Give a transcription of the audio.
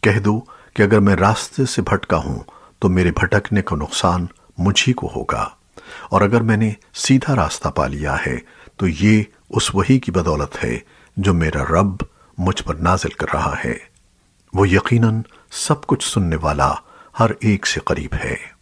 کہہ دو کہ اگر میں راستے سے بھٹکا ہوں تو میرے بھٹکنے کا نقصان مجھی کو ہوگا۔ اور اگر میں نے سیدھا راستہ پا لیا ہے تو یہ اس وحی کی بدولت ہے جو میرا رب مجھ پر نازل کر رہا ہے۔ وہ یقیناً سب کچھ سننے والا ہر ایک سے قریب ہے۔